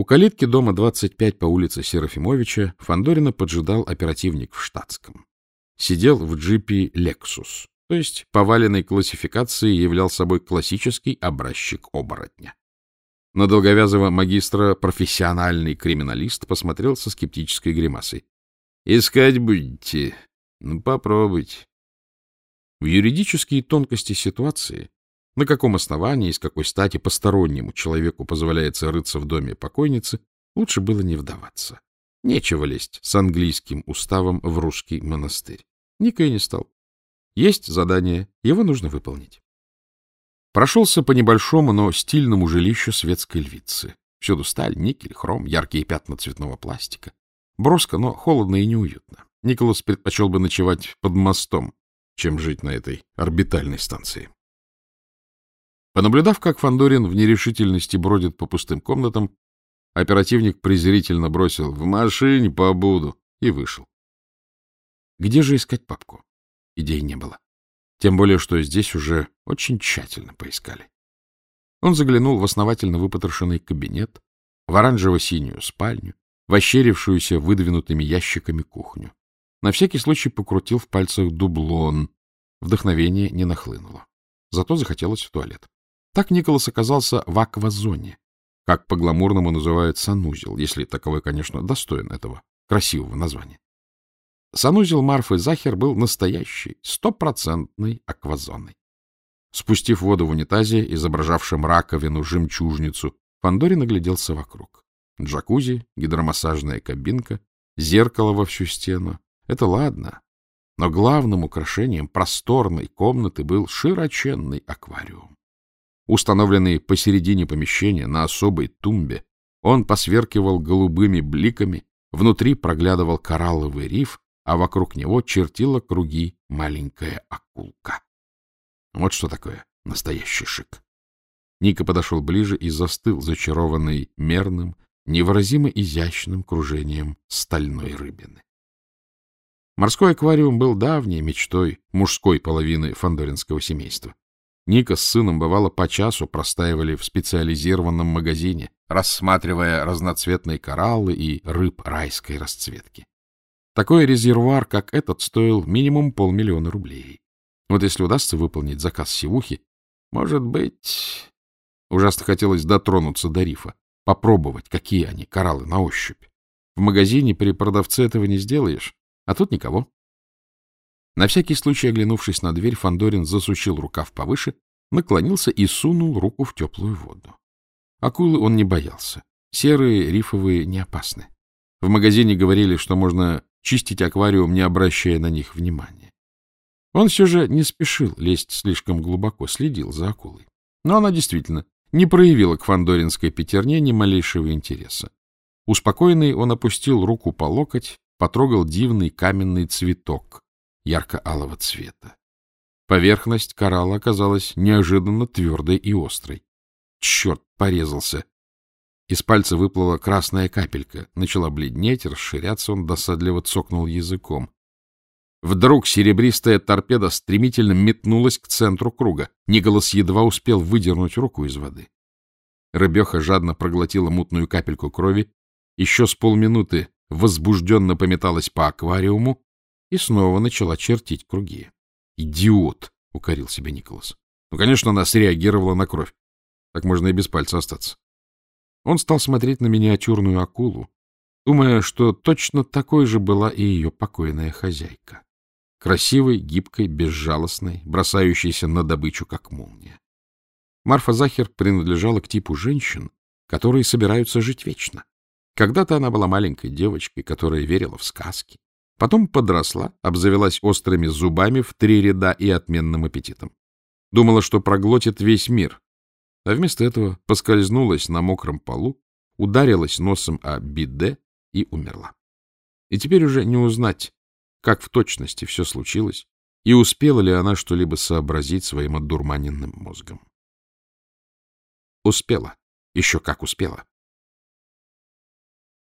У калитки дома 25 по улице Серафимовича Фандорина поджидал оперативник в штатском. Сидел в джипе «Лексус», то есть поваленной классификации являл собой классический образчик оборотня. На долговязого магистра профессиональный криминалист посмотрел со скептической гримасой. — Искать будете? Ну, попробуйте. В юридические тонкости ситуации на каком основании и с какой стати постороннему человеку позволяется рыться в доме покойницы, лучше было не вдаваться. Нечего лезть с английским уставом в русский монастырь. Ника не стал. Есть задание, его нужно выполнить. Прошелся по небольшому, но стильному жилищу светской львицы. Всюду сталь, никель, хром, яркие пятна цветного пластика. Броско, но холодно и неуютно. Николас предпочел бы ночевать под мостом, чем жить на этой орбитальной станции. Понаблюдав, как Фандорин в нерешительности бродит по пустым комнатам, оперативник презрительно бросил «В машине побуду» и вышел. Где же искать папку? Идей не было. Тем более, что здесь уже очень тщательно поискали. Он заглянул в основательно выпотрошенный кабинет, в оранжево-синюю спальню, в ощерившуюся выдвинутыми ящиками кухню. На всякий случай покрутил в пальцах дублон. Вдохновение не нахлынуло. Зато захотелось в туалет. Так Николас оказался в аквазоне, как по-гламурному называют санузел, если таковой, конечно, достоин этого красивого названия. Санузел Марфы Захер был настоящий, стопроцентной аквазоной. Спустив воду в унитазе, изображавшем раковину, жемчужницу, Фандорин огляделся вокруг. Джакузи, гидромассажная кабинка, зеркало во всю стену. Это ладно. Но главным украшением просторной комнаты был широченный аквариум. Установленный посередине помещения на особой тумбе, он посверкивал голубыми бликами, внутри проглядывал коралловый риф, а вокруг него чертила круги маленькая акулка. Вот что такое настоящий шик. Ника подошел ближе и застыл, зачарованный мерным, невыразимо изящным кружением стальной рыбины. Морской аквариум был давней мечтой мужской половины фандоринского семейства. Ника с сыном, бывало, по часу простаивали в специализированном магазине, рассматривая разноцветные кораллы и рыб райской расцветки. Такой резервуар, как этот, стоил минимум полмиллиона рублей. Вот если удастся выполнить заказ сивухи, может быть... Ужасно хотелось дотронуться до рифа, попробовать, какие они, кораллы, на ощупь. В магазине при продавце этого не сделаешь, а тут никого. На всякий случай, оглянувшись на дверь, Фандорин засучил рукав повыше, наклонился и сунул руку в теплую воду. Акулы он не боялся. Серые, рифовые не опасны. В магазине говорили, что можно чистить аквариум, не обращая на них внимания. Он все же не спешил лезть слишком глубоко, следил за акулой. Но она действительно не проявила к фандоринской пятерне ни малейшего интереса. Успокоенный он опустил руку по локоть, потрогал дивный каменный цветок, ярко-алого цвета. Поверхность коралла оказалась неожиданно твердой и острой. Черт, порезался. Из пальца выплыла красная капелька. Начала бледнеть, расширяться, он досадливо цокнул языком. Вдруг серебристая торпеда стремительно метнулась к центру круга. Николас едва успел выдернуть руку из воды. Рыбеха жадно проглотила мутную капельку крови, еще с полминуты возбужденно пометалась по аквариуму, и снова начала чертить круги. «Идиот!» — укорил себя Николас. Ну, конечно, она среагировала на кровь. Так можно и без пальца остаться. Он стал смотреть на миниатюрную акулу, думая, что точно такой же была и ее покойная хозяйка. Красивой, гибкой, безжалостной, бросающейся на добычу, как молния. Марфа Захер принадлежала к типу женщин, которые собираются жить вечно. Когда-то она была маленькой девочкой, которая верила в сказки, Потом подросла, обзавелась острыми зубами в три ряда и отменным аппетитом. Думала, что проглотит весь мир, а вместо этого поскользнулась на мокром полу, ударилась носом о биде и умерла. И теперь уже не узнать, как в точности все случилось, и успела ли она что-либо сообразить своим отдурманенным мозгом. Успела, еще как успела.